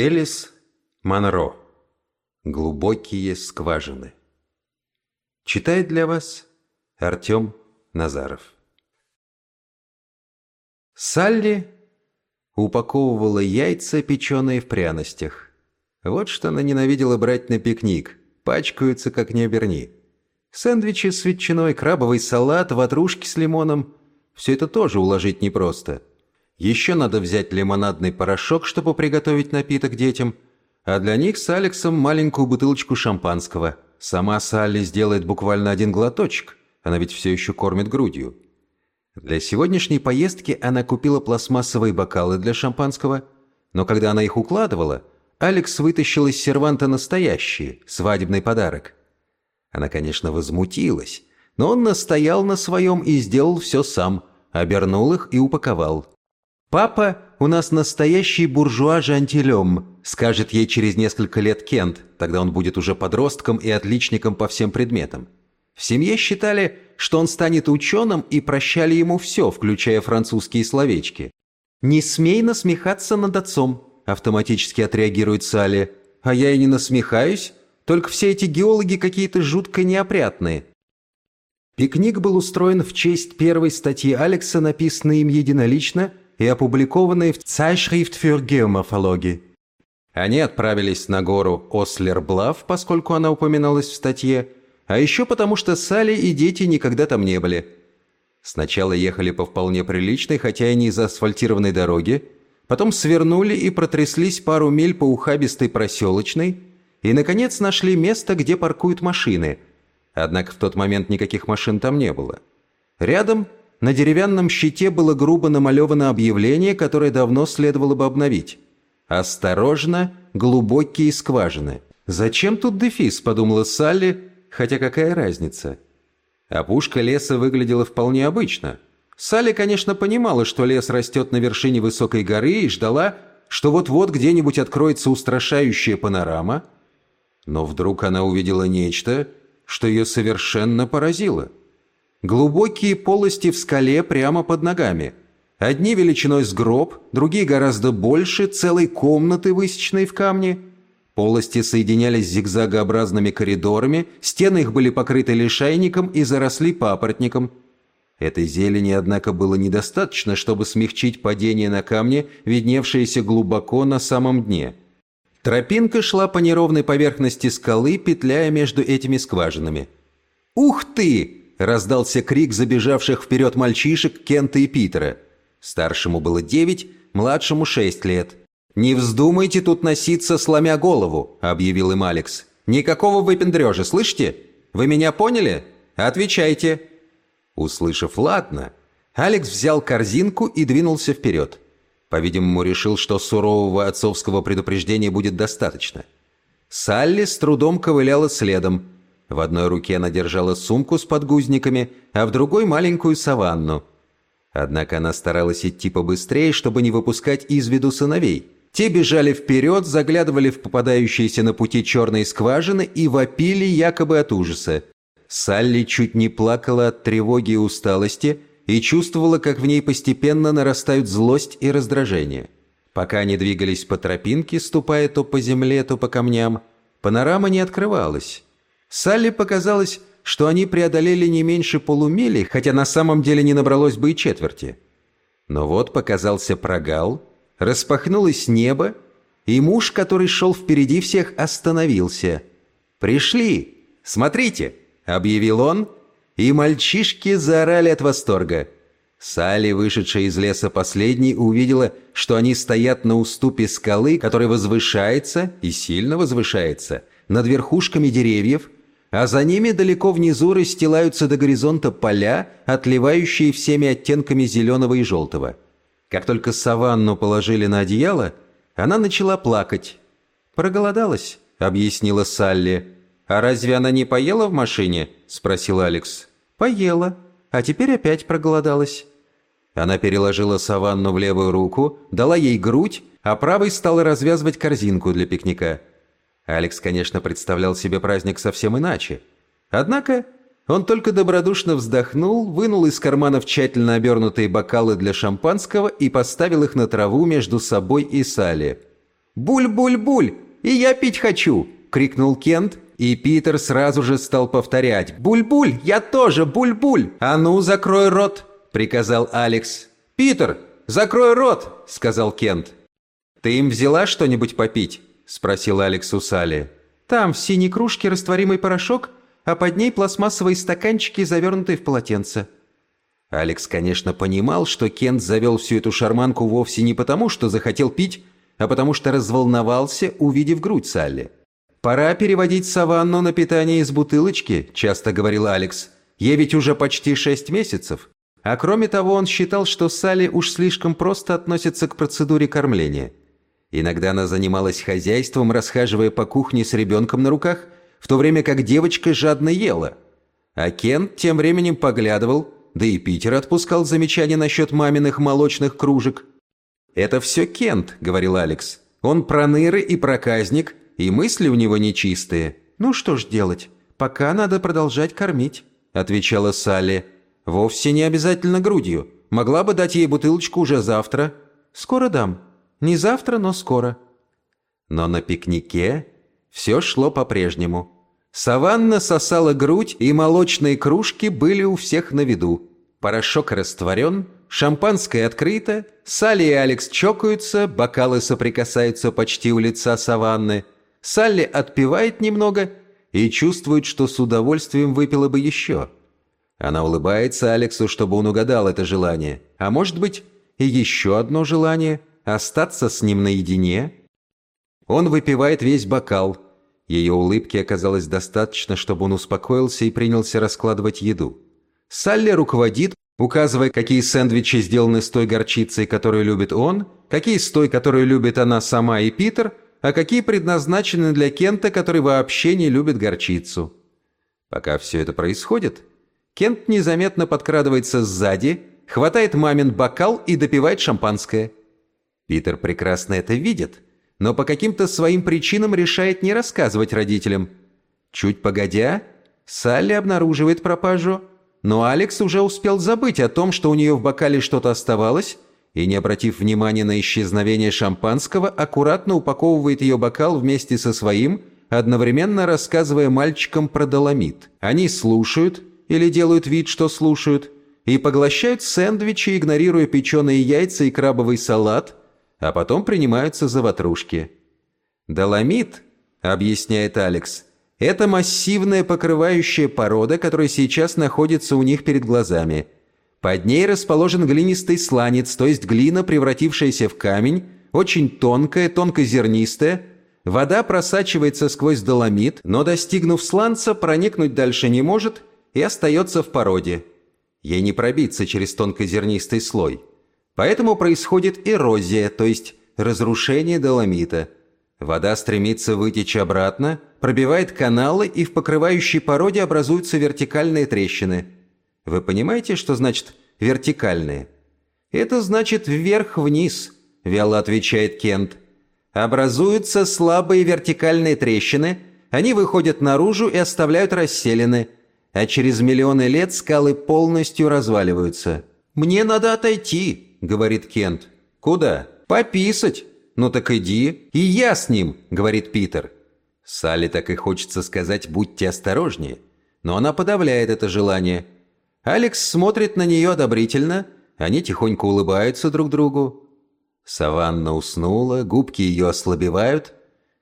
Элис Монро. Глубокие скважины. Читает для вас Артем Назаров. Салли упаковывала яйца, печеные в пряностях. Вот что она ненавидела брать на пикник. Пачкаются, как не оберни. Сэндвичи с ветчиной, крабовый салат, ватрушки с лимоном. Все это тоже уложить непросто. Еще надо взять лимонадный порошок, чтобы приготовить напиток детям. А для них с Алексом маленькую бутылочку шампанского. Сама Салли сделает буквально один глоточек. Она ведь все еще кормит грудью. Для сегодняшней поездки она купила пластмассовые бокалы для шампанского. Но когда она их укладывала, Алекс вытащил из серванта настоящий, свадебный подарок. Она, конечно, возмутилась, но он настоял на своем и сделал все сам, обернул их и упаковал. «Папа у нас настоящий буржуа-жантилем», скажет ей через несколько лет Кент, тогда он будет уже подростком и отличником по всем предметам. В семье считали, что он станет ученым и прощали ему все, включая французские словечки. «Не смей насмехаться над отцом», автоматически отреагирует Салли. «А я и не насмехаюсь, только все эти геологи какие-то жутко неопрятные». Пикник был устроен в честь первой статьи Алекса, написанной им единолично – и опубликованные в Zeitschrift für Geomorphologie. Они отправились на гору Ослерблав, поскольку она упоминалась в статье, а еще потому, что Салли и дети никогда там не были. Сначала ехали по вполне приличной, хотя и не заасфальтированной дороге, потом свернули и протряслись пару миль по ухабистой проселочной, и, наконец, нашли место, где паркуют машины. Однако в тот момент никаких машин там не было. Рядом на деревянном щите было грубо намалевано объявление, которое давно следовало бы обновить. «Осторожно, глубокие скважины». «Зачем тут дефис?» – подумала Салли, хотя какая разница. Опушка леса выглядела вполне обычно. Салли, конечно, понимала, что лес растет на вершине высокой горы и ждала, что вот-вот где-нибудь откроется устрашающая панорама. Но вдруг она увидела нечто, что ее совершенно поразило – Глубокие полости в скале прямо под ногами. Одни величиной с гроб, другие гораздо больше, целой комнаты, высеченной в камне. Полости соединялись зигзагообразными коридорами, стены их были покрыты лишайником и заросли папоротником. Этой зелени, однако, было недостаточно, чтобы смягчить падение на камне, видневшееся глубоко на самом дне. Тропинка шла по неровной поверхности скалы, петляя между этими скважинами. «Ух ты!» Раздался крик забежавших вперед мальчишек Кента и Питера. Старшему было девять, младшему шесть лет. «Не вздумайте тут носиться, сломя голову», — объявил им Алекс. «Никакого выпендрежа, слышите? Вы меня поняли? Отвечайте». Услышав «ладно», Алекс взял корзинку и двинулся вперед. По-видимому, решил, что сурового отцовского предупреждения будет достаточно. Салли с трудом ковыляла следом, в одной руке она держала сумку с подгузниками, а в другой маленькую саванну. Однако она старалась идти побыстрее, чтобы не выпускать из виду сыновей. Те бежали вперед, заглядывали в попадающиеся на пути черные скважины и вопили якобы от ужаса. Салли чуть не плакала от тревоги и усталости и чувствовала, как в ней постепенно нарастают злость и раздражение. Пока они двигались по тропинке, ступая то по земле, то по камням, панорама не открывалась. Салли показалось, что они преодолели не меньше полумили, хотя на самом деле не набралось бы и четверти. Но вот показался прогал, распахнулось небо, и муж, который шел впереди всех, остановился. «Пришли! Смотрите!» — объявил он, и мальчишки заорали от восторга. Салли, вышедшая из леса последней, увидела, что они стоят на уступе скалы, который возвышается и сильно возвышается, над верхушками деревьев, а за ними далеко внизу расстилаются до горизонта поля, отливающие всеми оттенками зеленого и желтого. Как только саванну положили на одеяло, она начала плакать. «Проголодалась», — объяснила Салли. «А разве она не поела в машине?» — спросил Алекс. «Поела, а теперь опять проголодалась». Она переложила саванну в левую руку, дала ей грудь, а правой стала развязывать корзинку для пикника. Алекс, конечно, представлял себе праздник совсем иначе. Однако он только добродушно вздохнул, вынул из карманов тщательно обернутые бокалы для шампанского и поставил их на траву между собой и Салли. «Буль-буль-буль! И я пить хочу!» — крикнул Кент, и Питер сразу же стал повторять. «Буль-буль! Я тоже! Буль-буль! А ну, закрой рот!» — приказал Алекс. «Питер, закрой рот!» — сказал Кент. «Ты им взяла что-нибудь попить?» — спросил Алекс у Салли. «Там в синей кружке растворимый порошок, а под ней пластмассовые стаканчики, завернутые в полотенце». Алекс, конечно, понимал, что Кент завел всю эту шарманку вовсе не потому, что захотел пить, а потому что разволновался, увидев грудь Салли. «Пора переводить саванну на питание из бутылочки», – часто говорил Алекс. «Ей ведь уже почти шесть месяцев». А кроме того, он считал, что Салли уж слишком просто относится к процедуре кормления. Иногда она занималась хозяйством, расхаживая по кухне с ребенком на руках, в то время как девочка жадно ела. А Кент тем временем поглядывал, да и Питер отпускал замечания насчет маминых молочных кружек. «Это все Кент», — говорил Алекс. «Он проныры и проказник, и мысли у него нечистые. Ну что ж делать, пока надо продолжать кормить», — отвечала Салли. «Вовсе не обязательно грудью. Могла бы дать ей бутылочку уже завтра». «Скоро дам. Не завтра, но скоро». Но на пикнике все шло по-прежнему. Саванна сосала грудь, и молочные кружки были у всех на виду. Порошок растворен, шампанское открыто, Салли и Алекс чокаются, бокалы соприкасаются почти у лица Саванны. Салли отпивает немного и чувствует, что с удовольствием выпила бы еще. Она улыбается Алексу, чтобы он угадал это желание. А может быть, и еще одно желание – остаться с ним наедине? Он выпивает весь бокал. Ее улыбки оказалось достаточно, чтобы он успокоился и принялся раскладывать еду. Салли руководит, указывая, какие сэндвичи сделаны с той горчицей, которую любит он, какие с той, которую любит она сама и Питер, а какие предназначены для Кента, который вообще не любит горчицу. Пока все это происходит, Кент незаметно подкрадывается сзади, хватает мамин бокал и допивает шампанское. Питер прекрасно это видит, но по каким-то своим причинам решает не рассказывать родителям. Чуть погодя, Салли обнаруживает пропажу, но Алекс уже успел забыть о том, что у нее в бокале что-то оставалось, и, не обратив внимания на исчезновение шампанского, аккуратно упаковывает ее бокал вместе со своим, одновременно рассказывая мальчикам про доломит. Они слушают, или делают вид, что слушают, и поглощают сэндвичи, игнорируя печеные яйца и крабовый салат, а потом принимаются за ватрушки. «Доломит», — объясняет Алекс, — «это массивная покрывающая порода, которая сейчас находится у них перед глазами. Под ней расположен глинистый сланец, то есть глина, превратившаяся в камень, очень тонкая, тонкозернистая, Вода просачивается сквозь доломит, но, достигнув сланца, проникнуть дальше не может и остается в породе. Ей не пробиться через тонкозернистый слой. Поэтому происходит эрозия, то есть разрушение доломита. Вода стремится вытечь обратно, пробивает каналы и в покрывающей породе образуются вертикальные трещины. Вы понимаете, что значит «вертикальные»? Это значит «вверх-вниз», вяло отвечает Кент. Образуются слабые вертикальные трещины, они выходят наружу и оставляют расселины – а через миллионы лет скалы полностью разваливаются. «Мне надо отойти», — говорит Кент. «Куда?» «Пописать». «Ну так иди». «И я с ним», — говорит Питер. Салли так и хочется сказать «будьте осторожнее», но она подавляет это желание. Алекс смотрит на нее одобрительно, они тихонько улыбаются друг другу. Саванна уснула, губки ее ослабевают.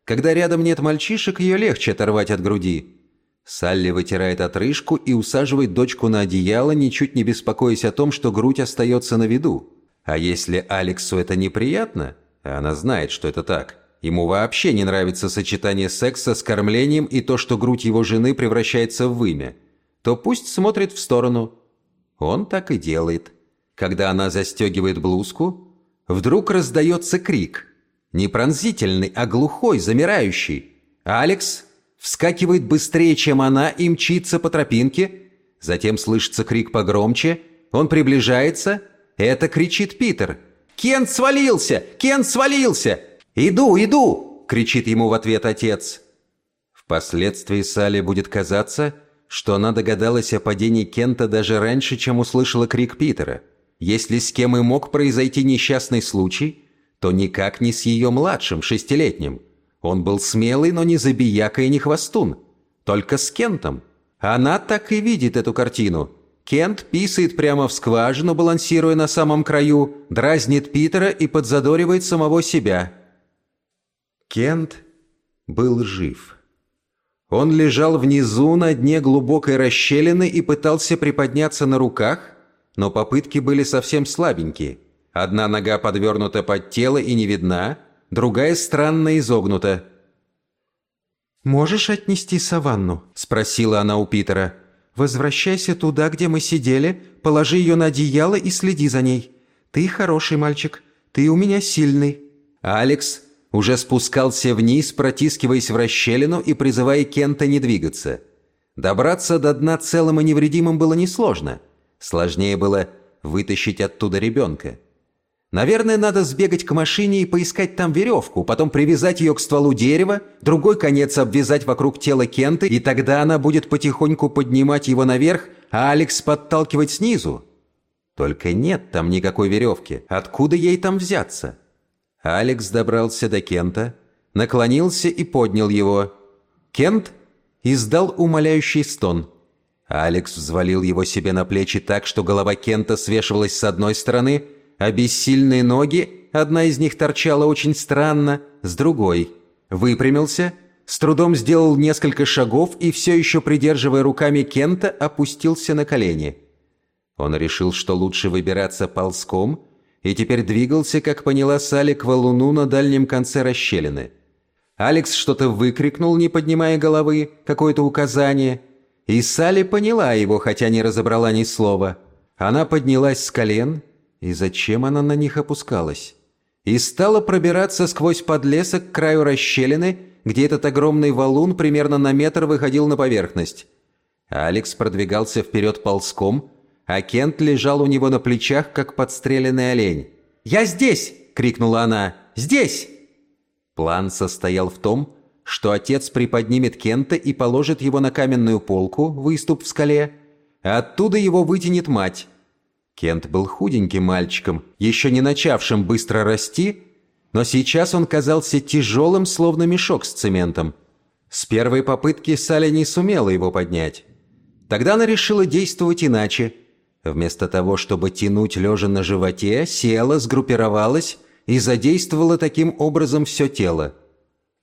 Когда рядом нет мальчишек, ее легче оторвать от груди. Салли вытирает отрыжку и усаживает дочку на одеяло, ничуть не беспокоясь о том, что грудь остается на виду. А если Алексу это неприятно, а она знает, что это так, ему вообще не нравится сочетание секса с кормлением и то, что грудь его жены превращается в вымя, то пусть смотрит в сторону. Он так и делает. Когда она застегивает блузку, вдруг раздается крик. Не пронзительный, а глухой, замирающий. Алекс вскакивает быстрее, чем она, и мчится по тропинке. Затем слышится крик погромче. Он приближается. Это кричит Питер. «Кент свалился! Кент свалился! Иду, иду!» — кричит ему в ответ отец. Впоследствии Салли будет казаться, что она догадалась о падении Кента даже раньше, чем услышала крик Питера. Если с кем и мог произойти несчастный случай, то никак не с ее младшим, шестилетним. Он был смелый, но не забияка и не хвостун. Только с Кентом. Она так и видит эту картину. Кент писает прямо в скважину, балансируя на самом краю, дразнит Питера и подзадоривает самого себя. Кент был жив. Он лежал внизу на дне глубокой расщелины и пытался приподняться на руках, но попытки были совсем слабенькие. Одна нога подвернута под тело и не видна, другая странно изогнута. «Можешь отнести саванну?» – спросила она у Питера. «Возвращайся туда, где мы сидели, положи ее на одеяло и следи за ней. Ты хороший мальчик, ты у меня сильный». Алекс уже спускался вниз, протискиваясь в расщелину и призывая Кента не двигаться. Добраться до дна целым и невредимым было несложно. Сложнее было вытащить оттуда ребенка. Наверное, надо сбегать к машине и поискать там веревку, потом привязать ее к стволу дерева, другой конец обвязать вокруг тела Кента, и тогда она будет потихоньку поднимать его наверх, а Алекс подталкивать снизу. Только нет там никакой веревки. Откуда ей там взяться? Алекс добрался до Кента, наклонился и поднял его. Кент издал умоляющий стон. Алекс взвалил его себе на плечи так, что голова Кента свешивалась с одной стороны, а бессильные ноги, одна из них торчала очень странно, с другой. Выпрямился, с трудом сделал несколько шагов и, все еще придерживая руками Кента, опустился на колени. Он решил, что лучше выбираться ползком – и теперь двигался, как поняла Салли, к валуну на дальнем конце расщелины. Алекс что-то выкрикнул, не поднимая головы, какое-то указание, и Салли поняла его, хотя не разобрала ни слова. Она поднялась с колен, и зачем она на них опускалась? И стала пробираться сквозь подлесок к краю расщелины, где этот огромный валун примерно на метр выходил на поверхность. Алекс продвигался вперед ползком, а Кент лежал у него на плечах, как подстреленный олень. «Я здесь!» — крикнула она. «Здесь!» План состоял в том, что отец приподнимет Кента и положит его на каменную полку, выступ в скале, а оттуда его вытянет мать. Кент был худеньким мальчиком, еще не начавшим быстро расти, но сейчас он казался тяжелым, словно мешок с цементом. С первой попытки Салли не сумела его поднять. Тогда она решила действовать иначе – Вместо того, чтобы тянуть лежа на животе, села, сгруппировалась и задействовала таким образом все тело.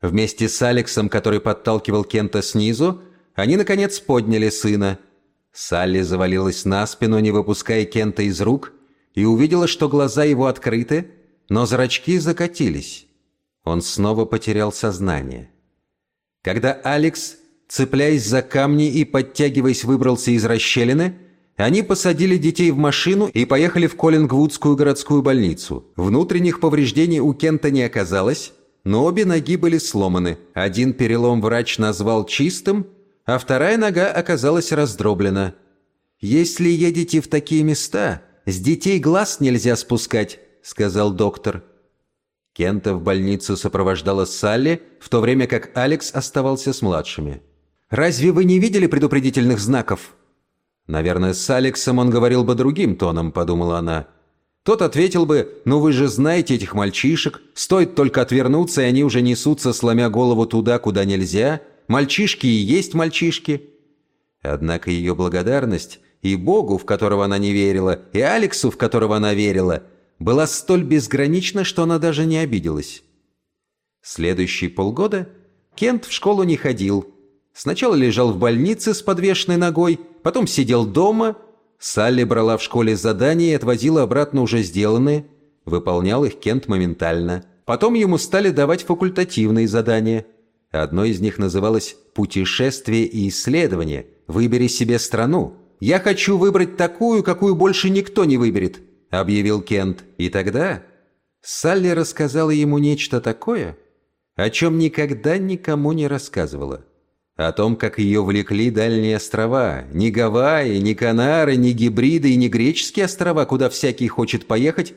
Вместе с Алексом, который подталкивал Кента снизу, они, наконец, подняли сына. Салли завалилась на спину, не выпуская Кента из рук, и увидела, что глаза его открыты, но зрачки закатились. Он снова потерял сознание. Когда Алекс, цепляясь за камни и подтягиваясь, выбрался из расщелины, они посадили детей в машину и поехали в Коллингвудскую городскую больницу. Внутренних повреждений у Кента не оказалось, но обе ноги были сломаны. Один перелом врач назвал чистым, а вторая нога оказалась раздроблена. «Если едете в такие места, с детей глаз нельзя спускать», — сказал доктор. Кента в больницу сопровождала Салли, в то время как Алекс оставался с младшими. «Разве вы не видели предупредительных знаков?» Наверное, с Алексом он говорил бы другим тоном, подумала она. Тот ответил бы, ну вы же знаете этих мальчишек, стоит только отвернуться, и они уже несутся, сломя голову туда, куда нельзя. Мальчишки и есть мальчишки. Однако ее благодарность и Богу, в которого она не верила, и Алексу, в которого она верила, была столь безгранична, что она даже не обиделась. Следующие полгода Кент в школу не ходил, Сначала лежал в больнице с подвешенной ногой, потом сидел дома. Салли брала в школе задания и отвозила обратно уже сделанные. Выполнял их Кент моментально. Потом ему стали давать факультативные задания. Одно из них называлось «Путешествие и исследование. Выбери себе страну». «Я хочу выбрать такую, какую больше никто не выберет», — объявил Кент. И тогда Салли рассказала ему нечто такое, о чем никогда никому не рассказывала о том, как ее влекли дальние острова. Ни Гавайи, ни Канары, ни Гибриды и ни греческие острова, куда всякий хочет поехать,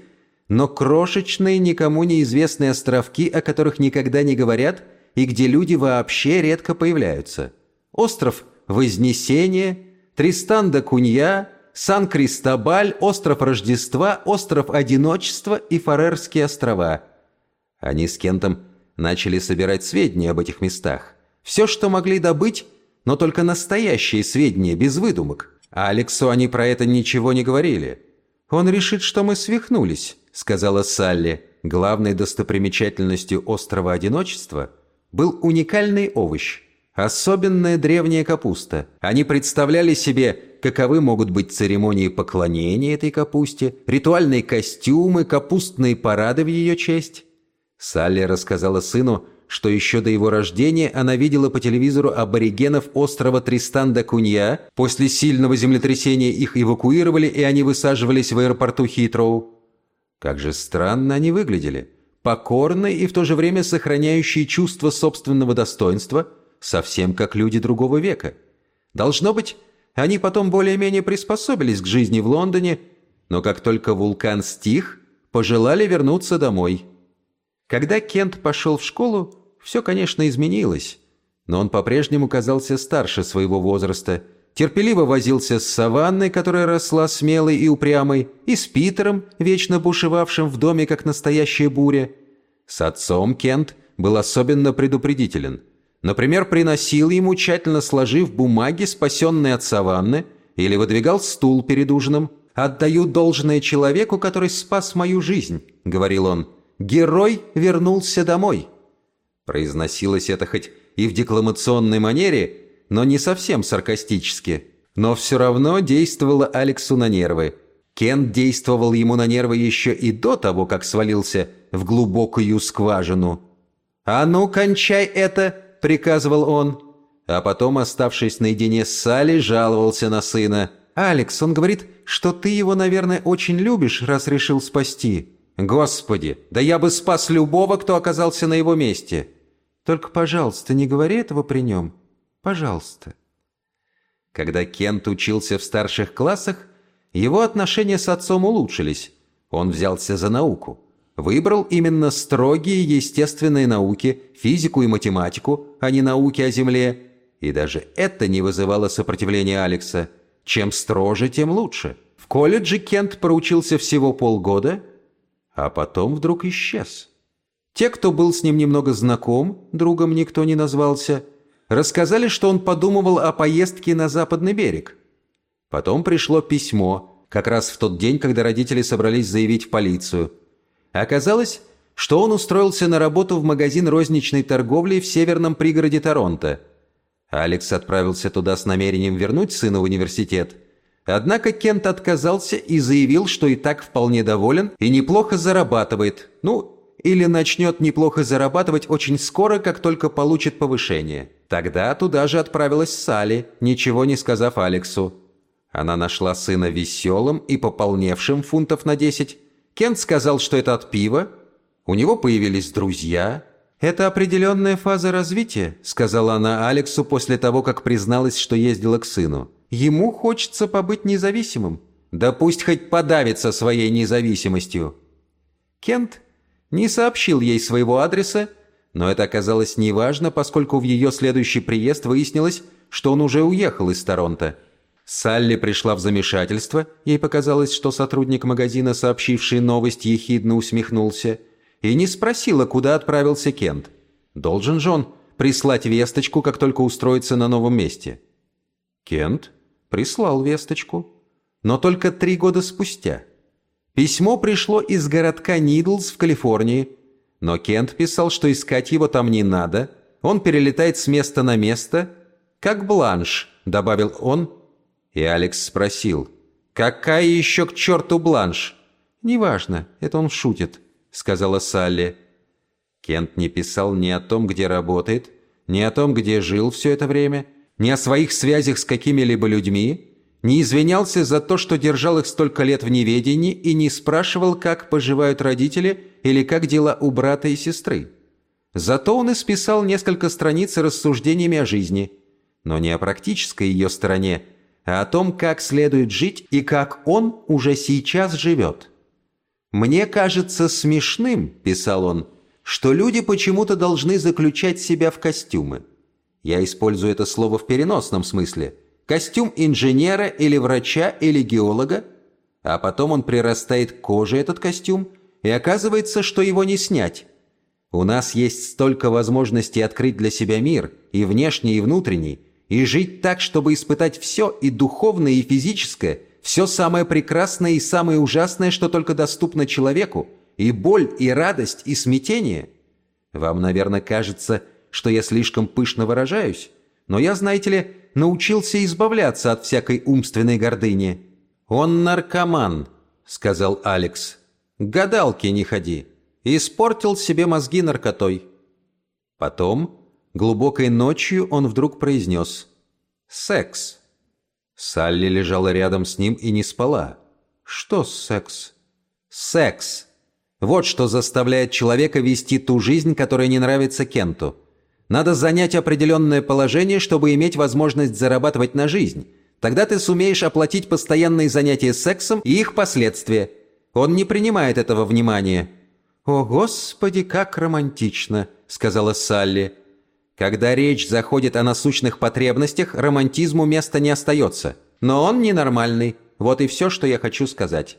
но крошечные, никому неизвестные островки, о которых никогда не говорят и где люди вообще редко появляются. Остров Вознесения, Тристан да Кунья, Сан-Кристобаль, остров Рождества, остров Одиночества и Фарерские острова. Они с Кентом начали собирать сведения об этих местах. Все, что могли добыть, но только настоящие сведения, без выдумок. А Алексу они про это ничего не говорили. «Он решит, что мы свихнулись», — сказала Салли. Главной достопримечательностью острова Одиночества был уникальный овощ – особенная древняя капуста. Они представляли себе, каковы могут быть церемонии поклонения этой капусте, ритуальные костюмы, капустные парады в ее честь. Салли рассказала сыну, что еще до его рождения она видела по телевизору аборигенов острова Тристан-да-Кунья. После сильного землетрясения их эвакуировали, и они высаживались в аэропорту Хитроу. Как же странно они выглядели. Покорные и в то же время сохраняющие чувство собственного достоинства, совсем как люди другого века. Должно быть, они потом более-менее приспособились к жизни в Лондоне, но как только вулкан стих, пожелали вернуться домой. Когда Кент пошел в школу, все, конечно, изменилось, но он по-прежнему казался старше своего возраста – терпеливо возился с Саванной, которая росла смелой и упрямой, и с Питером, вечно бушевавшим в доме, как настоящая буря. С отцом Кент был особенно предупредителен. Например, приносил ему, тщательно сложив бумаги, спасенные от Саванны, или выдвигал стул перед ужином. «Отдаю должное человеку, который спас мою жизнь», — говорил он. «Герой вернулся домой». Произносилось это хоть и в декламационной манере, но не совсем саркастически. Но все равно действовало Алексу на нервы. Кен действовал ему на нервы еще и до того, как свалился в глубокую скважину. «А ну, кончай это!» — приказывал он. А потом, оставшись наедине с Салли, жаловался на сына. «Алекс, он говорит, что ты его, наверное, очень любишь, раз решил спасти». «Господи, да я бы спас любого, кто оказался на его месте!» «Только, пожалуйста, не говори этого при нем. Пожалуйста». Когда Кент учился в старших классах, его отношения с отцом улучшились. Он взялся за науку. Выбрал именно строгие естественные науки, физику и математику, а не науки о Земле. И даже это не вызывало сопротивления Алекса. Чем строже, тем лучше. В колледже Кент проучился всего полгода, а потом вдруг исчез. Те, кто был с ним немного знаком, другом никто не назвался – рассказали, что он подумывал о поездке на западный берег. Потом пришло письмо, как раз в тот день, когда родители собрались заявить в полицию. Оказалось, что он устроился на работу в магазин розничной торговли в северном пригороде Торонто. Алекс отправился туда с намерением вернуть сына в университет. Однако Кент отказался и заявил, что и так вполне доволен и неплохо зарабатывает. Ну, или начнет неплохо зарабатывать очень скоро, как только получит повышение. Тогда туда же отправилась Салли, ничего не сказав Алексу. Она нашла сына веселым и пополневшим фунтов на 10. Кент сказал, что это от пива. У него появились друзья. «Это определенная фаза развития», — сказала она Алексу после того, как призналась, что ездила к сыну. «Ему хочется побыть независимым». «Да пусть хоть подавится своей независимостью». Кент не сообщил ей своего адреса, но это оказалось неважно, поскольку в ее следующий приезд выяснилось, что он уже уехал из Торонто. Салли пришла в замешательство, ей показалось, что сотрудник магазина, сообщивший новость, ехидно усмехнулся, и не спросила, куда отправился Кент. Должен же он прислать весточку, как только устроится на новом месте. Кент прислал весточку, но только три года спустя – Письмо пришло из городка Нидлс в Калифорнии, но Кент писал, что искать его там не надо, он перелетает с места на место, как бланш, добавил он, и Алекс спросил, «Какая еще к черту бланш?» «Неважно, это он шутит», — сказала Салли. Кент не писал ни о том, где работает, ни о том, где жил все это время, ни о своих связях с какими-либо людьми, не извинялся за то, что держал их столько лет в неведении и не спрашивал, как поживают родители или как дела у брата и сестры. Зато он исписал несколько страниц рассуждениями о жизни, но не о практической ее стороне, а о том, как следует жить и как он уже сейчас живет. «Мне кажется смешным», – писал он, – «что люди почему-то должны заключать себя в костюмы. Я использую это слово в переносном смысле – костюм инженера или врача или геолога, а потом он прирастает к коже этот костюм, и оказывается, что его не снять. У нас есть столько возможностей открыть для себя мир, и внешний, и внутренний, и жить так, чтобы испытать все, и духовное, и физическое, все самое прекрасное и самое ужасное, что только доступно человеку, и боль, и радость, и смятение. Вам, наверное, кажется, что я слишком пышно выражаюсь, но я, знаете ли, научился избавляться от всякой умственной гордыни. «Он наркоман», — сказал Алекс. «К гадалке не ходи. Испортил себе мозги наркотой». Потом, глубокой ночью, он вдруг произнес «Секс». Салли лежала рядом с ним и не спала. «Что секс?» «Секс. Вот что заставляет человека вести ту жизнь, которая не нравится Кенту. Надо занять определенное положение, чтобы иметь возможность зарабатывать на жизнь. Тогда ты сумеешь оплатить постоянные занятия сексом и их последствия. Он не принимает этого внимания». «О, Господи, как романтично!» — сказала Салли. Когда речь заходит о насущных потребностях, романтизму места не остается. Но он ненормальный. Вот и все, что я хочу сказать.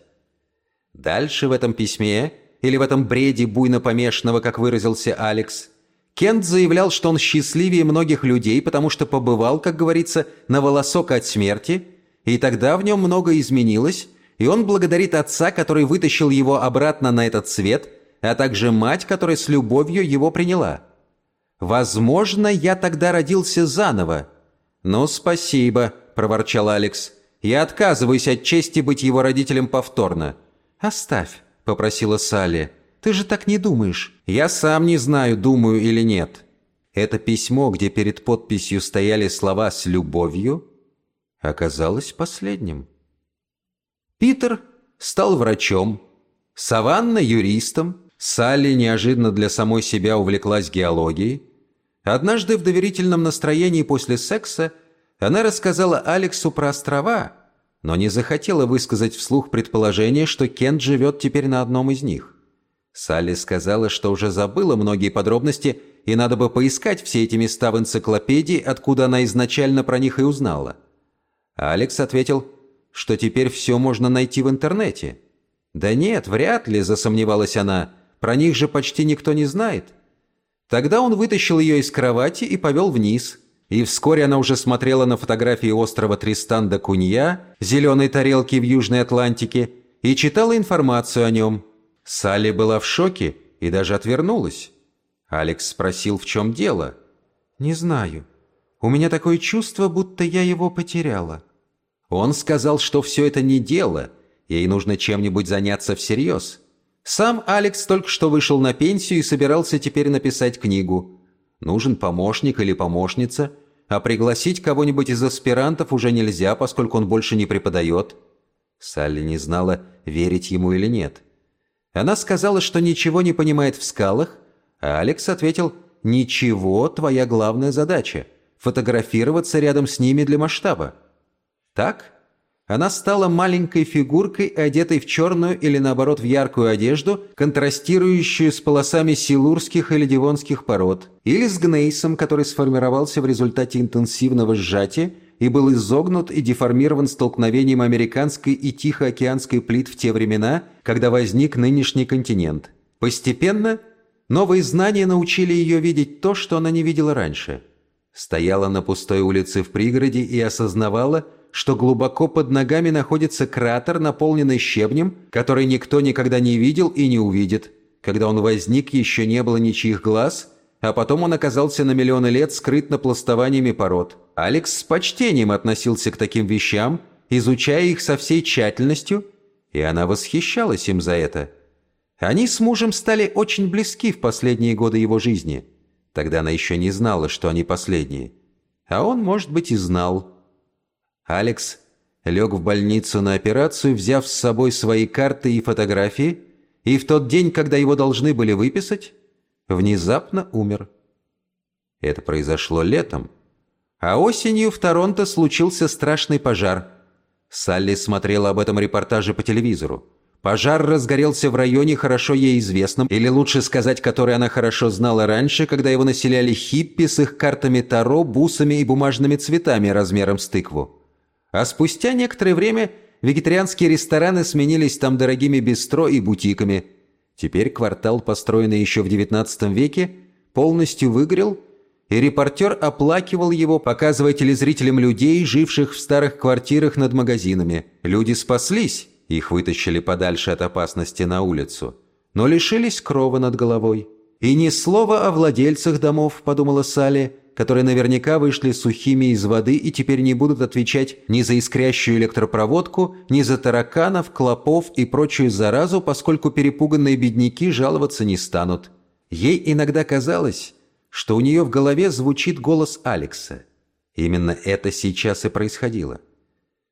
Дальше в этом письме, или в этом бреде буйно помешанного, как выразился Алекс, Кент заявлял, что он счастливее многих людей, потому что побывал, как говорится, на волосок от смерти, и тогда в нем многое изменилось, и он благодарит отца, который вытащил его обратно на этот свет, а также мать, которая с любовью его приняла. Возможно, я тогда родился заново». «Ну, спасибо», — проворчал Алекс. «Я отказываюсь от чести быть его родителем повторно». «Оставь», — попросила Салли. «Ты же так не думаешь». «Я сам не знаю, думаю или нет». Это письмо, где перед подписью стояли слова «с любовью», оказалось последним. Питер стал врачом, Саванна – юристом, Салли неожиданно для самой себя увлеклась геологией. Однажды в доверительном настроении после секса она рассказала Алексу про острова, но не захотела высказать вслух предположение, что Кент живет теперь на одном из них. Салли сказала, что уже забыла многие подробности, и надо бы поискать все эти места в энциклопедии, откуда она изначально про них и узнала. Алекс ответил, что теперь все можно найти в интернете. «Да нет, вряд ли», — засомневалась она, — про них же почти никто не знает. Тогда он вытащил ее из кровати и повел вниз. И вскоре она уже смотрела на фотографии острова Тристан да Кунья, зеленой тарелки в Южной Атлантике, и читала информацию о нем. Салли была в шоке и даже отвернулась. Алекс спросил, в чем дело. «Не знаю. У меня такое чувство, будто я его потеряла». Он сказал, что все это не дело, ей нужно чем-нибудь заняться всерьез. Сам Алекс только что вышел на пенсию и собирался теперь написать книгу. Нужен помощник или помощница, а пригласить кого-нибудь из аспирантов уже нельзя, поскольку он больше не преподает. Салли не знала, верить ему или нет. Она сказала, что ничего не понимает в скалах, а Алекс ответил «Ничего, твоя главная задача – фотографироваться рядом с ними для масштаба». Так? Она стала маленькой фигуркой, одетой в черную или наоборот в яркую одежду, контрастирующую с полосами силурских или девонских пород, или с гнейсом, который сформировался в результате интенсивного сжатия и был изогнут и деформирован столкновением американской и тихоокеанской плит в те времена, когда возник нынешний континент. Постепенно новые знания научили ее видеть то, что она не видела раньше. Стояла на пустой улице в пригороде и осознавала – что глубоко под ногами находится кратер, наполненный щебнем, который никто никогда не видел и не увидит. Когда он возник, еще не было ничьих глаз, а потом он оказался на миллионы лет скрыт напластованиями пород. Алекс с почтением относился к таким вещам, изучая их со всей тщательностью, и она восхищалась им за это. Они с мужем стали очень близки в последние годы его жизни. Тогда она еще не знала, что они последние. А он, может быть, и знал. Алекс лег в больницу на операцию, взяв с собой свои карты и фотографии, и в тот день, когда его должны были выписать, внезапно умер. Это произошло летом, а осенью в Торонто случился страшный пожар. Салли смотрела об этом репортаже по телевизору. Пожар разгорелся в районе, хорошо ей известном, или лучше сказать, который она хорошо знала раньше, когда его населяли хиппи с их картами Таро, бусами и бумажными цветами размером с тыкву. А спустя некоторое время вегетарианские рестораны сменились там дорогими бистро и бутиками. Теперь квартал, построенный еще в XIX веке, полностью выгорел, и репортер оплакивал его, показывая телезрителям людей, живших в старых квартирах над магазинами. Люди спаслись, их вытащили подальше от опасности на улицу, но лишились крова над головой. «И ни слова о владельцах домов», — подумала Салли, которые наверняка вышли сухими из воды и теперь не будут отвечать ни за искрящую электропроводку, ни за тараканов, клопов и прочую заразу, поскольку перепуганные бедняки жаловаться не станут. Ей иногда казалось, что у нее в голове звучит голос Алекса. Именно это сейчас и происходило.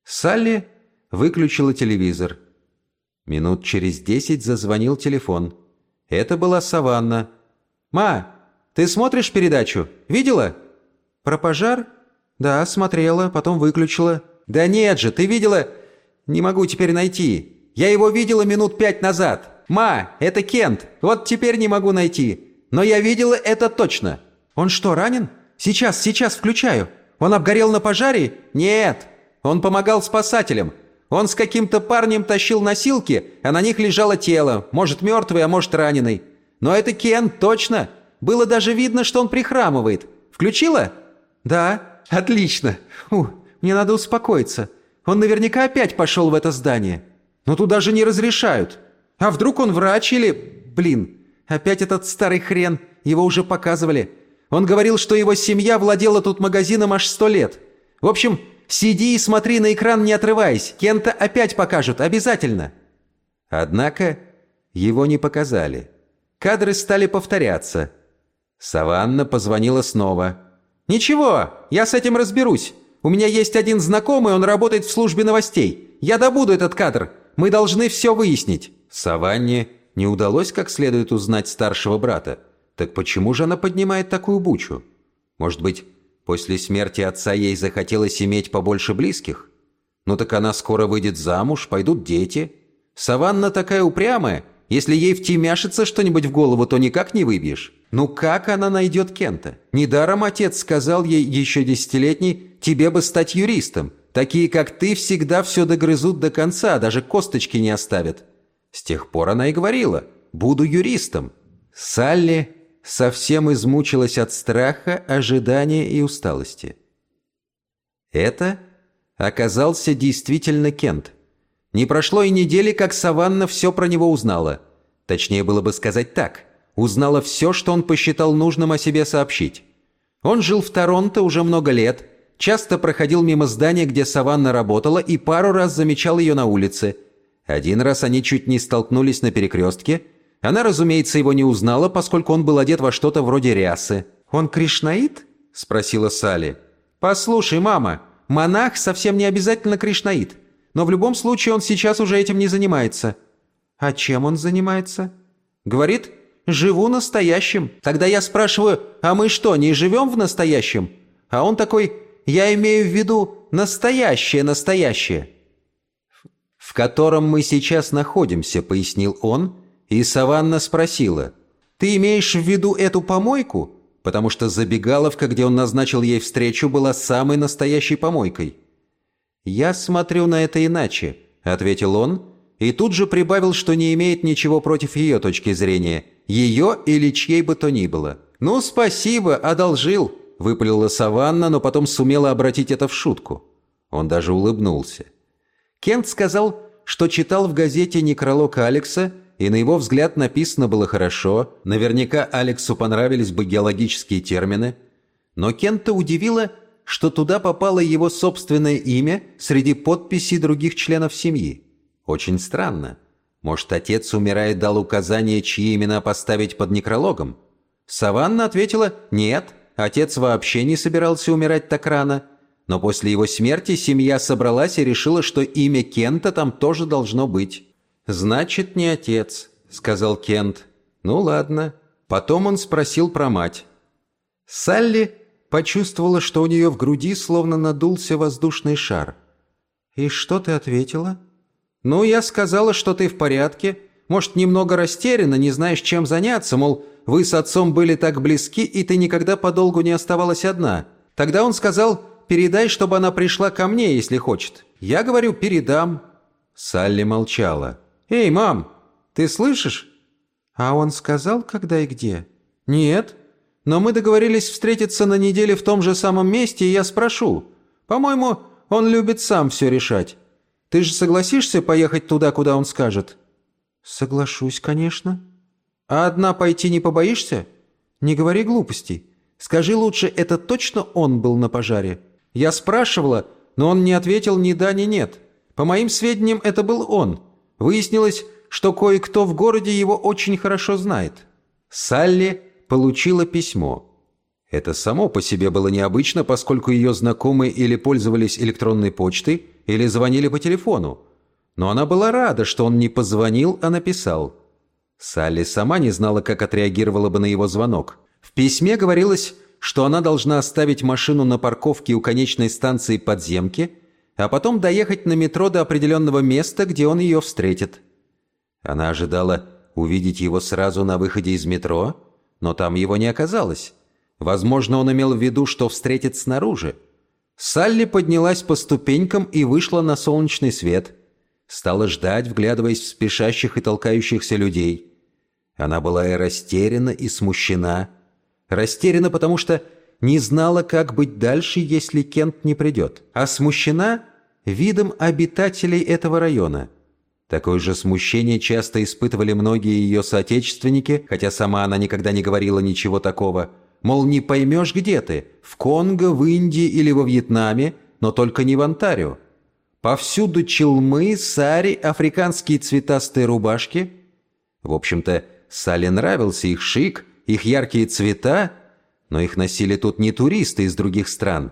Салли выключила телевизор. Минут через десять зазвонил телефон. Это была Саванна. «Ма, ты смотришь передачу? Видела?» «Про пожар?» «Да, смотрела, потом выключила». «Да нет же, ты видела...» «Не могу теперь найти. Я его видела минут пять назад. Ма, это Кент. Вот теперь не могу найти. Но я видела это точно». «Он что, ранен? Сейчас, сейчас включаю. Он обгорел на пожаре?» «Нет, он помогал спасателям. Он с каким-то парнем тащил носилки, а на них лежало тело, может мертвый, а может раненый. Но это Кент, точно. Было даже видно, что он прихрамывает. Включила?» «Да, отлично. Фу, мне надо успокоиться. Он наверняка опять пошел в это здание. Но туда же не разрешают. А вдруг он врач или... Блин, опять этот старый хрен. Его уже показывали. Он говорил, что его семья владела тут магазином аж сто лет. В общем, сиди и смотри на экран, не отрываясь. Кента опять покажут, обязательно». Однако его не показали. Кадры стали повторяться. Саванна позвонила снова. «Ничего, я с этим разберусь. У меня есть один знакомый, он работает в службе новостей. Я добуду этот кадр. Мы должны все выяснить». Саванне не удалось как следует узнать старшего брата. Так почему же она поднимает такую бучу? Может быть, после смерти отца ей захотелось иметь побольше близких? Ну так она скоро выйдет замуж, пойдут дети. Саванна такая упрямая. Если ей втемяшится что-нибудь в голову, то никак не выбьешь. Ну как она найдет Кента? Недаром отец сказал ей еще десятилетний, тебе бы стать юристом. Такие, как ты, всегда все догрызут до конца, даже косточки не оставят. С тех пор она и говорила, буду юристом. Салли совсем измучилась от страха, ожидания и усталости. Это оказался действительно Кент. Не прошло и недели, как Саванна все про него узнала. Точнее было бы сказать так – узнала все, что он посчитал нужным о себе сообщить. Он жил в Торонто уже много лет, часто проходил мимо здания, где Саванна работала, и пару раз замечал ее на улице. Один раз они чуть не столкнулись на перекрестке. Она, разумеется, его не узнала, поскольку он был одет во что-то вроде рясы. «Он кришнаит?» – спросила Салли. «Послушай, мама, монах совсем не обязательно кришнаит. Но в любом случае он сейчас уже этим не занимается». «А чем он занимается?» «Говорит, Живу настоящим. Тогда я спрашиваю, а мы что, не живем в настоящем? А он такой, я имею в виду настоящее-настоящее. «В котором мы сейчас находимся», — пояснил он, и Саванна спросила, «Ты имеешь в виду эту помойку?» Потому что забегаловка, где он назначил ей встречу, была самой настоящей помойкой. «Я смотрю на это иначе», — ответил он, и тут же прибавил, что не имеет ничего против ее точки зрения — ее или чьей бы то ни было. «Ну, спасибо, одолжил», — выпалила Саванна, но потом сумела обратить это в шутку. Он даже улыбнулся. Кент сказал, что читал в газете некролог Алекса, и на его взгляд написано было хорошо, наверняка Алексу понравились бы геологические термины, но Кента удивило, что туда попало его собственное имя среди подписей других членов семьи. Очень странно. Может, отец, умирая, дал указание, чьи имена поставить под некрологом? Саванна ответила «Нет, отец вообще не собирался умирать так рано». Но после его смерти семья собралась и решила, что имя Кента там тоже должно быть. «Значит, не отец», — сказал Кент. «Ну ладно». Потом он спросил про мать. Салли почувствовала, что у нее в груди словно надулся воздушный шар. «И что ты ответила?» «Ну, я сказала, что ты в порядке. Может, немного растеряна, не знаешь, чем заняться, мол, вы с отцом были так близки, и ты никогда подолгу не оставалась одна. Тогда он сказал, передай, чтобы она пришла ко мне, если хочет. Я говорю, передам». Салли молчала. «Эй, мам, ты слышишь?» «А он сказал, когда и где?» «Нет. Но мы договорились встретиться на неделе в том же самом месте, и я спрошу. По-моему, он любит сам все решать. Ты же согласишься поехать туда, куда он скажет?» «Соглашусь, конечно». «А одна пойти не побоишься?» «Не говори глупостей. Скажи лучше, это точно он был на пожаре?» «Я спрашивала, но он не ответил ни да, ни нет. По моим сведениям, это был он. Выяснилось, что кое-кто в городе его очень хорошо знает». Салли получила письмо. Это само по себе было необычно, поскольку ее знакомые или пользовались электронной почтой, или звонили по телефону. Но она была рада, что он не позвонил, а написал. Салли сама не знала, как отреагировала бы на его звонок. В письме говорилось, что она должна оставить машину на парковке у конечной станции подземки, а потом доехать на метро до определенного места, где он ее встретит. Она ожидала увидеть его сразу на выходе из метро, но там его не оказалось. Возможно, он имел в виду, что встретит снаружи. Салли поднялась по ступенькам и вышла на солнечный свет. Стала ждать, вглядываясь в спешащих и толкающихся людей. Она была и растеряна, и смущена. Растеряна, потому что не знала, как быть дальше, если Кент не придет. А смущена видом обитателей этого района – Такое же смущение часто испытывали многие ее соотечественники, хотя сама она никогда не говорила ничего такого. Мол, не поймешь, где ты – в Конго, в Индии или во Вьетнаме, но только не в Онтарио. Повсюду челмы, сари, африканские цветастые рубашки. В общем-то, Сале нравился их шик, их яркие цвета, но их носили тут не туристы из других стран.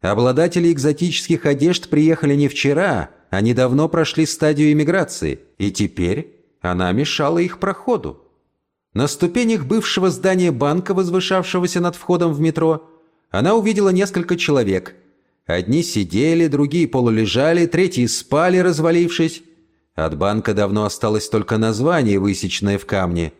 Обладатели экзотических одежд приехали не вчера – они давно прошли стадию иммиграции, и теперь она мешала их проходу. На ступенях бывшего здания банка, возвышавшегося над входом в метро, она увидела несколько человек. Одни сидели, другие полулежали, третьи спали, развалившись. От банка давно осталось только название, высеченное в камне.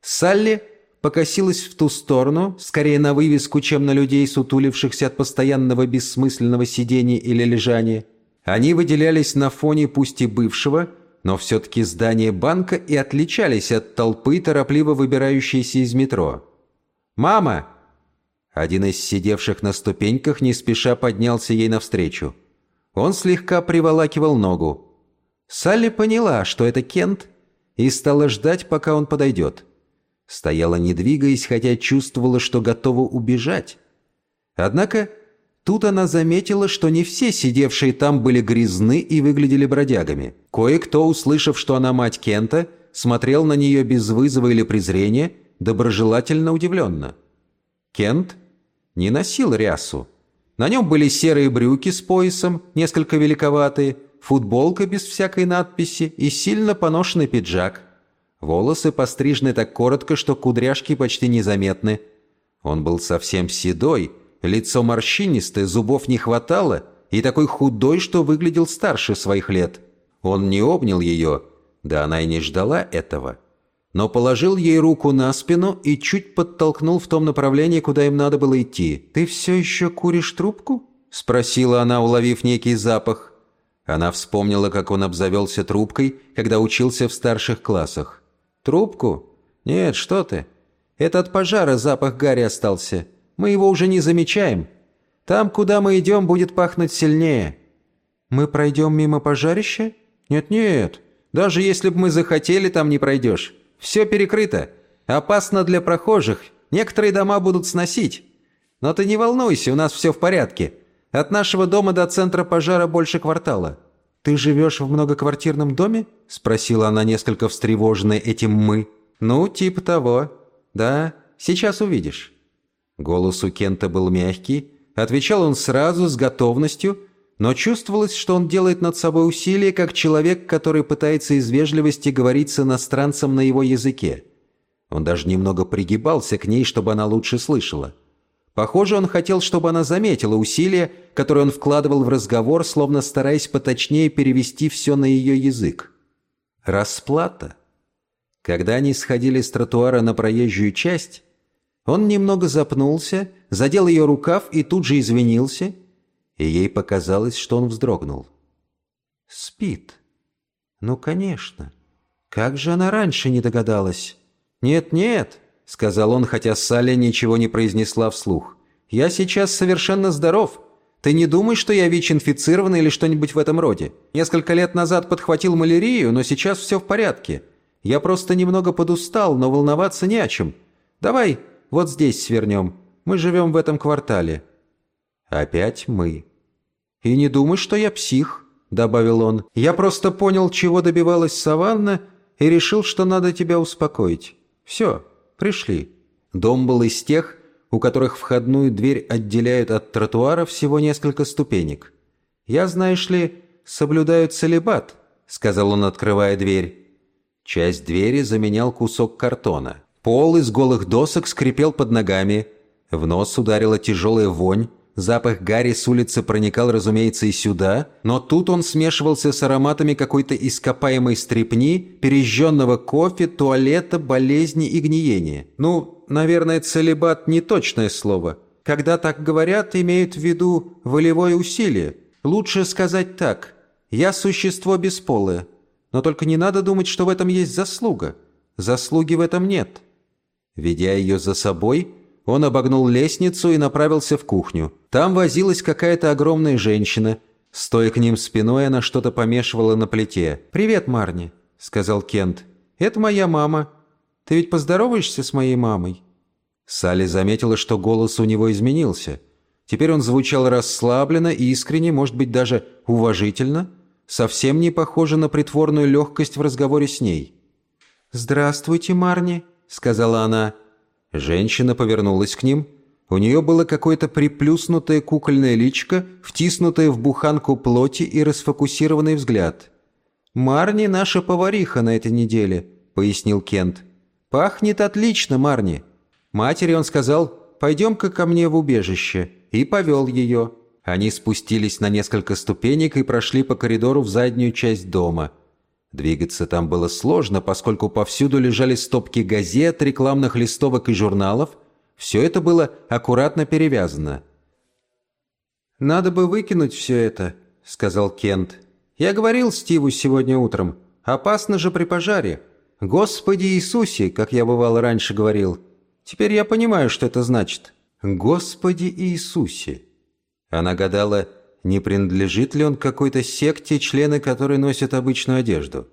Салли покосилась в ту сторону, скорее на вывеску, чем на людей, сутулившихся от постоянного бессмысленного сидения или лежания. Они выделялись на фоне пусть и бывшего, но все-таки здания банка и отличались от толпы, торопливо выбирающейся из метро. «Мама!» Один из сидевших на ступеньках не спеша поднялся ей навстречу. Он слегка приволакивал ногу. Салли поняла, что это Кент, и стала ждать, пока он подойдет. Стояла не двигаясь, хотя чувствовала, что готова убежать. Однако Тут она заметила, что не все сидевшие там были грязны и выглядели бродягами. Кое-кто, услышав, что она мать Кента, смотрел на нее без вызова или презрения, доброжелательно удивленно. Кент не носил рясу. На нем были серые брюки с поясом, несколько великоватые, футболка без всякой надписи и сильно поношенный пиджак. Волосы пострижены так коротко, что кудряшки почти незаметны. Он был совсем седой, Лицо морщинистое, зубов не хватало, и такой худой, что выглядел старше своих лет. Он не обнял ее, да она и не ждала этого. Но положил ей руку на спину и чуть подтолкнул в том направлении, куда им надо было идти. «Ты все еще куришь трубку?» – спросила она, уловив некий запах. Она вспомнила, как он обзавелся трубкой, когда учился в старших классах. «Трубку? Нет, что ты. Это от пожара запах гари остался. Мы его уже не замечаем. Там, куда мы идем, будет пахнуть сильнее». «Мы пройдем мимо пожарища?» «Нет-нет. Даже если бы мы захотели, там не пройдешь. Все перекрыто. Опасно для прохожих. Некоторые дома будут сносить. Но ты не волнуйся, у нас все в порядке. От нашего дома до центра пожара больше квартала». «Ты живешь в многоквартирном доме?» – спросила она, несколько встревоженная этим «мы». «Ну, типа того. Да, сейчас увидишь». Голос у Кента был мягкий, отвечал он сразу, с готовностью, но чувствовалось, что он делает над собой усилие, как человек, который пытается из вежливости говорить с иностранцем на его языке. Он даже немного пригибался к ней, чтобы она лучше слышала. Похоже, он хотел, чтобы она заметила усилие, которое он вкладывал в разговор, словно стараясь поточнее перевести все на ее язык. Расплата. Когда они сходили с тротуара на проезжую часть, он немного запнулся, задел ее рукав и тут же извинился, и ей показалось, что он вздрогнул. «Спит. Ну, конечно. Как же она раньше не догадалась? «Нет-нет», — сказал он, хотя Салли ничего не произнесла вслух. «Я сейчас совершенно здоров. Ты не думай, что я ВИЧ-инфицированный или что-нибудь в этом роде. Несколько лет назад подхватил малярию, но сейчас все в порядке. Я просто немного подустал, но волноваться не о чем. Давай вот здесь свернем. Мы живем в этом квартале». Опять мы. «И не думай, что я псих», — добавил он. «Я просто понял, чего добивалась Саванна, и решил, что надо тебя успокоить. Все, пришли». Дом был из тех, у которых входную дверь отделяют от тротуара всего несколько ступенек. «Я, знаешь ли, соблюдаю целебат», — сказал он, открывая дверь. Часть двери заменял кусок картона. Пол из голых досок скрипел под ногами. В нос ударила тяжелая вонь. Запах гари с улицы проникал, разумеется, и сюда, но тут он смешивался с ароматами какой-то ископаемой стрепни, пережженного кофе, туалета, болезни и гниения. Ну, наверное, целебат – не точное слово. Когда так говорят, имеют в виду волевое усилие. Лучше сказать так. Я существо бесполое. Но только не надо думать, что в этом есть заслуга. Заслуги в этом нет. Ведя ее за собой – он обогнул лестницу и направился в кухню. Там возилась какая-то огромная женщина. Стоя к ним спиной, она что-то помешивала на плите. «Привет, Марни», — сказал Кент. «Это моя мама. Ты ведь поздороваешься с моей мамой?» Салли заметила, что голос у него изменился. Теперь он звучал расслабленно и искренне, может быть, даже уважительно, совсем не похоже на притворную легкость в разговоре с ней. «Здравствуйте, Марни», — сказала она. Женщина повернулась к ним. У нее было какое-то приплюснутое кукольное личко, втиснутое в буханку плоти и расфокусированный взгляд. «Марни наша повариха на этой неделе», — пояснил Кент. «Пахнет отлично, Марни». Матери он сказал «пойдем-ка ко мне в убежище» и повел ее. Они спустились на несколько ступенек и прошли по коридору в заднюю часть дома — Двигаться там было сложно, поскольку повсюду лежали стопки газет, рекламных листовок и журналов. Все это было аккуратно перевязано. «Надо бы выкинуть все это», — сказал Кент. «Я говорил Стиву сегодня утром. Опасно же при пожаре. Господи Иисусе, как я бывало раньше говорил. Теперь я понимаю, что это значит. Господи Иисусе». Она гадала, не принадлежит ли он какой-то секте, члены которой носят обычную одежду.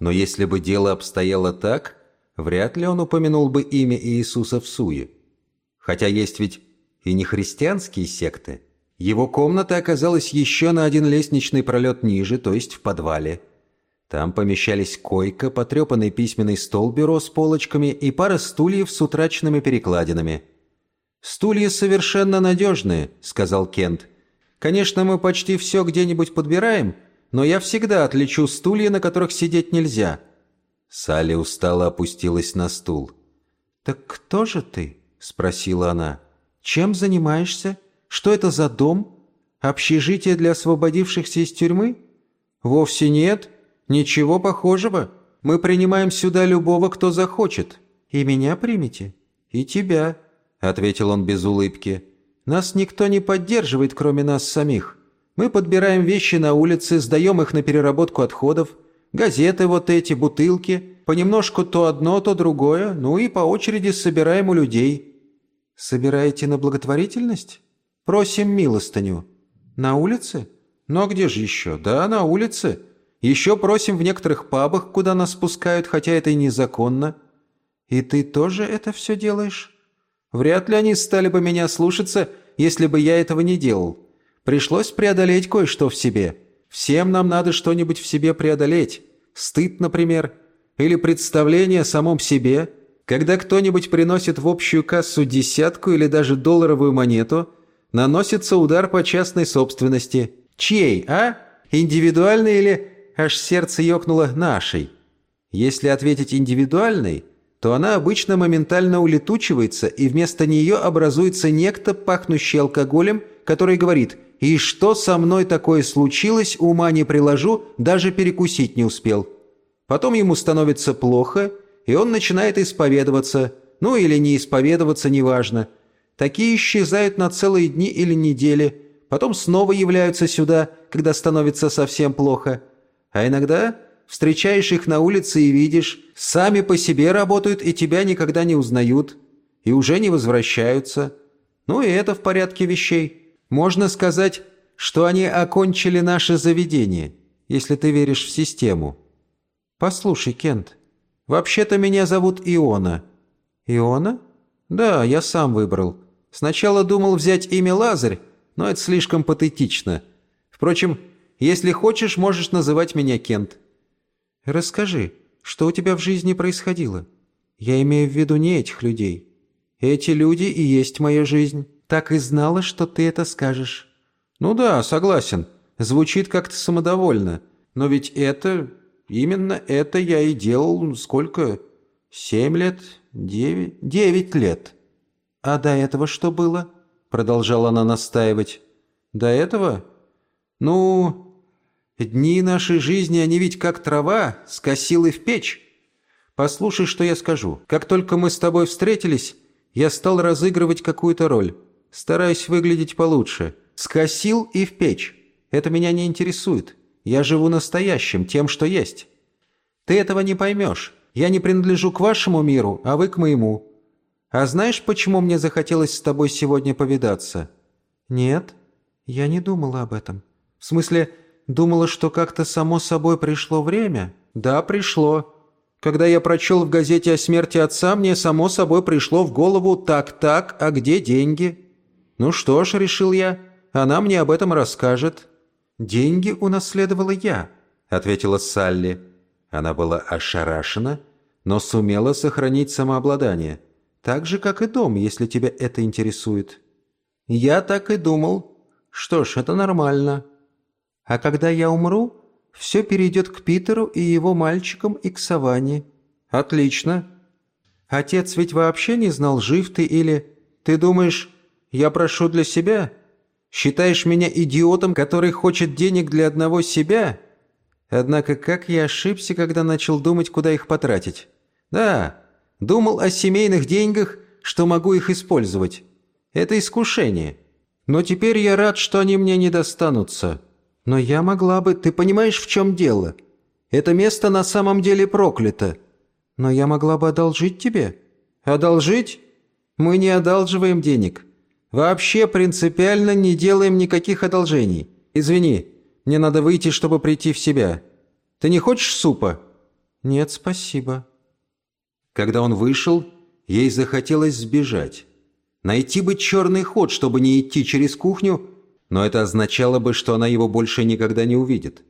Но если бы дело обстояло так, вряд ли он упомянул бы имя Иисуса в суе. Хотя есть ведь и не христианские секты. Его комната оказалась еще на один лестничный пролет ниже, то есть в подвале. Там помещались койка, потрепанный письменный стол бюро с полочками и пара стульев с утраченными перекладинами. «Стулья совершенно надежные», — сказал Кент. Конечно, мы почти все где-нибудь подбираем, но я всегда отличу стулья, на которых сидеть нельзя». Салли устало опустилась на стул. «Так кто же ты?» — спросила она. «Чем занимаешься? Что это за дом? Общежитие для освободившихся из тюрьмы?» «Вовсе нет. Ничего похожего. Мы принимаем сюда любого, кто захочет. И меня примете? И тебя», — ответил он без улыбки. Нас никто не поддерживает, кроме нас самих. Мы подбираем вещи на улице, сдаем их на переработку отходов, газеты вот эти, бутылки, понемножку то одно, то другое, ну и по очереди собираем у людей. Собираете на благотворительность? Просим милостыню. На улице? Ну а где же еще? Да, на улице. Еще просим в некоторых пабах, куда нас спускают, хотя это и незаконно. И ты тоже это все делаешь? Вряд ли они стали бы меня слушаться, если бы я этого не делал. Пришлось преодолеть кое-что в себе. Всем нам надо что-нибудь в себе преодолеть. Стыд, например. Или представление о самом себе. Когда кто-нибудь приносит в общую кассу десятку или даже долларовую монету, наносится удар по частной собственности. Чьей, а? Индивидуальной или, аж сердце ёкнуло, нашей? Если ответить индивидуальной – то она обычно моментально улетучивается, и вместо нее образуется некто, пахнущий алкоголем, который говорит «И что со мной такое случилось, ума не приложу, даже перекусить не успел». Потом ему становится плохо, и он начинает исповедоваться, ну или не исповедоваться, неважно. Такие исчезают на целые дни или недели, потом снова являются сюда, когда становится совсем плохо. А иногда Встречаешь их на улице и видишь, сами по себе работают и тебя никогда не узнают, и уже не возвращаются. Ну и это в порядке вещей. Можно сказать, что они окончили наше заведение, если ты веришь в систему. Послушай, Кент, вообще-то меня зовут Иона. Иона? Да, я сам выбрал. Сначала думал взять имя Лазарь, но это слишком патетично. Впрочем, если хочешь, можешь называть меня Кент. Расскажи, что у тебя в жизни происходило? Я имею в виду не этих людей. Эти люди и есть моя жизнь. Так и знала, что ты это скажешь. Ну да, согласен. Звучит как-то самодовольно. Но ведь это... Именно это я и делал... Сколько? Семь лет? Девять? Девять лет. А до этого что было? Продолжала она настаивать. До этого? Ну, дни нашей жизни, они ведь как трава, скосилы в печь. Послушай, что я скажу. Как только мы с тобой встретились, я стал разыгрывать какую-то роль. Стараюсь выглядеть получше. Скосил и в печь. Это меня не интересует. Я живу настоящим, тем, что есть. Ты этого не поймешь. Я не принадлежу к вашему миру, а вы к моему. А знаешь, почему мне захотелось с тобой сегодня повидаться? Нет, я не думала об этом. В смысле, думала, что как-то само собой пришло время? Да, пришло. Когда я прочел в газете о смерти отца, мне само собой пришло в голову «так-так, а где деньги?» Ну что ж, решил я, она мне об этом расскажет. «Деньги унаследовала я», — ответила Салли. Она была ошарашена, но сумела сохранить самообладание. Так же, как и дом, если тебя это интересует. «Я так и думал. Что ж, это нормально. А когда я умру, все перейдет к Питеру и его мальчикам и к Саванне. Отлично. Отец ведь вообще не знал, жив ты или... Ты думаешь, я прошу для себя? Считаешь меня идиотом, который хочет денег для одного себя? Однако как я ошибся, когда начал думать, куда их потратить? Да, думал о семейных деньгах, что могу их использовать. Это искушение. Но теперь я рад, что они мне не достанутся. Но я могла бы... Ты понимаешь, в чем дело? Это место на самом деле проклято. Но я могла бы одолжить тебе. Одолжить? Мы не одалживаем денег. Вообще принципиально не делаем никаких одолжений. Извини, мне надо выйти, чтобы прийти в себя. Ты не хочешь супа? Нет, спасибо. Когда он вышел, ей захотелось сбежать. Найти бы черный ход, чтобы не идти через кухню но это означало бы, что она его больше никогда не увидит.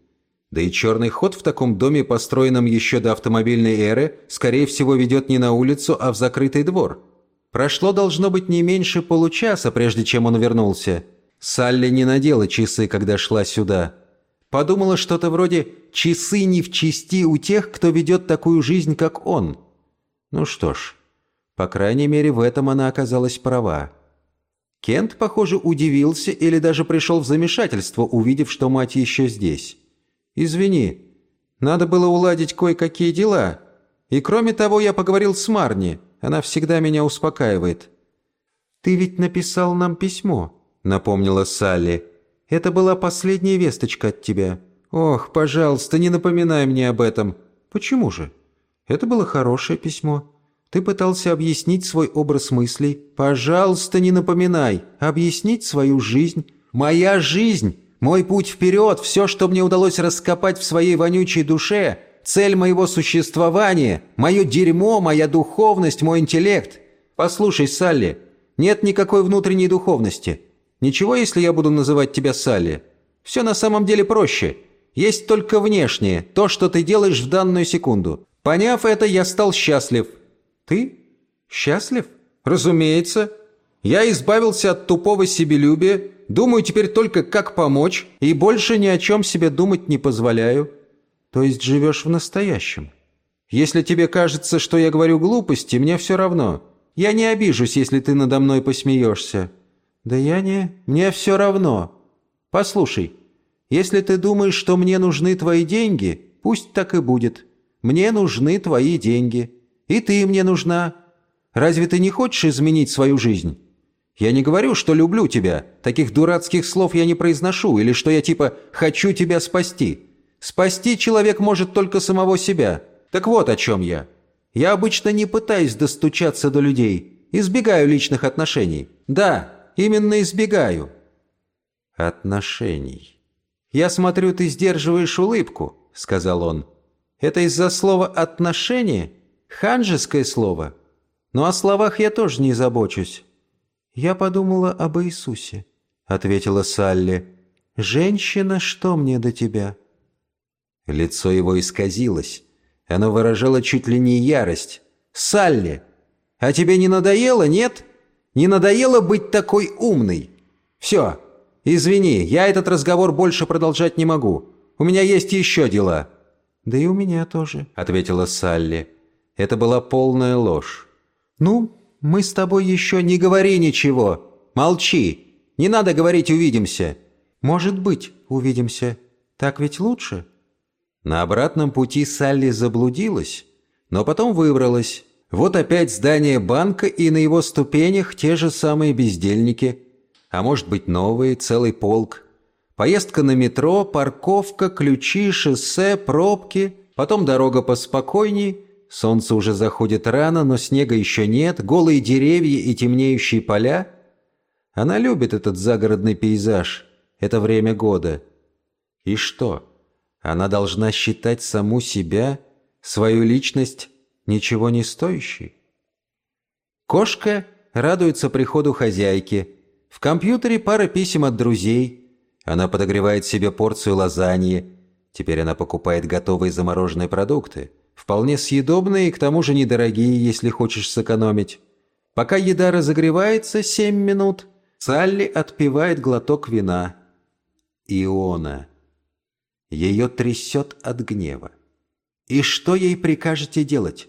Да и черный ход в таком доме, построенном еще до автомобильной эры, скорее всего ведет не на улицу, а в закрытый двор. Прошло должно быть не меньше получаса, прежде чем он вернулся. Салли не надела часы, когда шла сюда. Подумала что-то вроде «часы не в чести у тех, кто ведет такую жизнь, как он». Ну что ж, по крайней мере, в этом она оказалась права. Кент, похоже, удивился или даже пришел в замешательство, увидев, что мать еще здесь. «Извини, надо было уладить кое-какие дела. И кроме того, я поговорил с Марни. Она всегда меня успокаивает». «Ты ведь написал нам письмо», — напомнила Салли. «Это была последняя весточка от тебя. Ох, пожалуйста, не напоминай мне об этом». «Почему же? Это было хорошее письмо. Ты пытался объяснить свой образ мыслей. Пожалуйста, не напоминай. Объяснить свою жизнь. Моя жизнь, мой путь вперед, все, что мне удалось раскопать в своей вонючей душе, цель моего существования, мое дерьмо, моя духовность, мой интеллект. Послушай, Салли, нет никакой внутренней духовности. Ничего, если я буду называть тебя Салли? Все на самом деле проще. Есть только внешнее, то, что ты делаешь в данную секунду. Поняв это, я стал счастлив. «Ты? Счастлив?» «Разумеется. Я избавился от тупого себелюбия, думаю теперь только как помочь, и больше ни о чем себе думать не позволяю». «То есть живешь в настоящем?» «Если тебе кажется, что я говорю глупости, мне все равно. Я не обижусь, если ты надо мной посмеешься». «Да я не... Мне все равно. Послушай, если ты думаешь, что мне нужны твои деньги, пусть так и будет. Мне нужны твои деньги. И ты мне нужна. Разве ты не хочешь изменить свою жизнь? Я не говорю, что люблю тебя. Таких дурацких слов я не произношу. Или что я типа «хочу тебя спасти». Спасти человек может только самого себя. Так вот о чем я. Я обычно не пытаюсь достучаться до людей. Избегаю личных отношений. Да, именно избегаю. Отношений. Я смотрю, ты сдерживаешь улыбку, сказал он. Это из-за слова «отношение»? Ханжеское слово. Но о словах я тоже не забочусь. Я подумала об Иисусе, ответила Салли. Женщина, что мне до тебя? Лицо его исказилось. Оно выражало чуть ли не ярость. «Салли, а тебе не надоело, нет? Не надоело быть такой умной? Все, извини, я этот разговор больше продолжать не могу. У меня есть еще дела». «Да и у меня тоже», — ответила Салли. Это была полная ложь. «Ну, мы с тобой еще не говори ничего. Молчи. Не надо говорить «увидимся». «Может быть, увидимся. Так ведь лучше?» На обратном пути Салли заблудилась, но потом выбралась. Вот опять здание банка, и на его ступенях те же самые бездельники. А может быть новые, целый полк. Поездка на метро, парковка, ключи, шоссе, пробки, потом дорога поспокойней. Солнце уже заходит рано, но снега еще нет, голые деревья и темнеющие поля. Она любит этот загородный пейзаж, это время года. И что? Она должна считать саму себя, свою личность, ничего не стоящей. Кошка радуется приходу хозяйки. В компьютере пара писем от друзей. Она подогревает себе порцию лазаньи. Теперь она покупает готовые замороженные продукты. Вполне съедобные и к тому же недорогие, если хочешь сэкономить. Пока еда разогревается 7 минут, Салли отпивает глоток вина. Иона. Ее трясет от гнева. И что ей прикажете делать?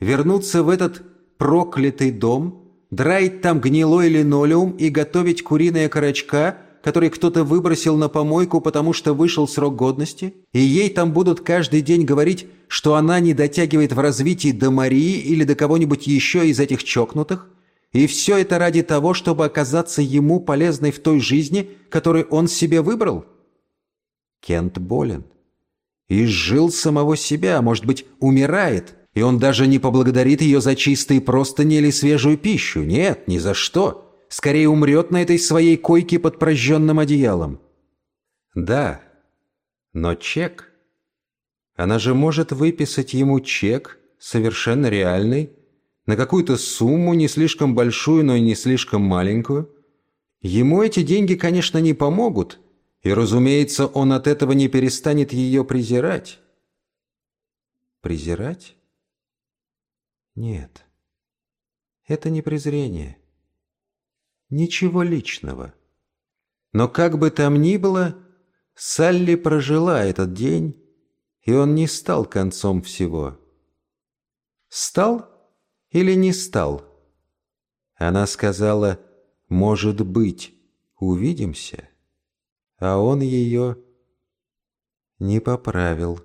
Вернуться в этот проклятый дом, драить там гнилой линолеум и готовить куриные корочка, который кто-то выбросил на помойку, потому что вышел срок годности? И ей там будут каждый день говорить, что она не дотягивает в развитии до Марии или до кого-нибудь еще из этих чокнутых? И все это ради того, чтобы оказаться ему полезной в той жизни, которую он себе выбрал? Кент болен. Изжил самого себя, может быть, умирает, и он даже не поблагодарит ее за чистые простыни или свежую пищу. Нет, ни за что. Скорее умрет на этой своей койке под прожженным одеялом. Да, но чек... Она же может выписать ему чек, совершенно реальный, на какую-то сумму, не слишком большую, но и не слишком маленькую. Ему эти деньги, конечно, не помогут, и, разумеется, он от этого не перестанет ее презирать. Презирать? Нет. Это не презрение. Ничего личного. Но как бы там ни было, Салли прожила этот день, и он не стал концом всего. Стал или не стал? Она сказала, может быть, увидимся а он ее не поправил.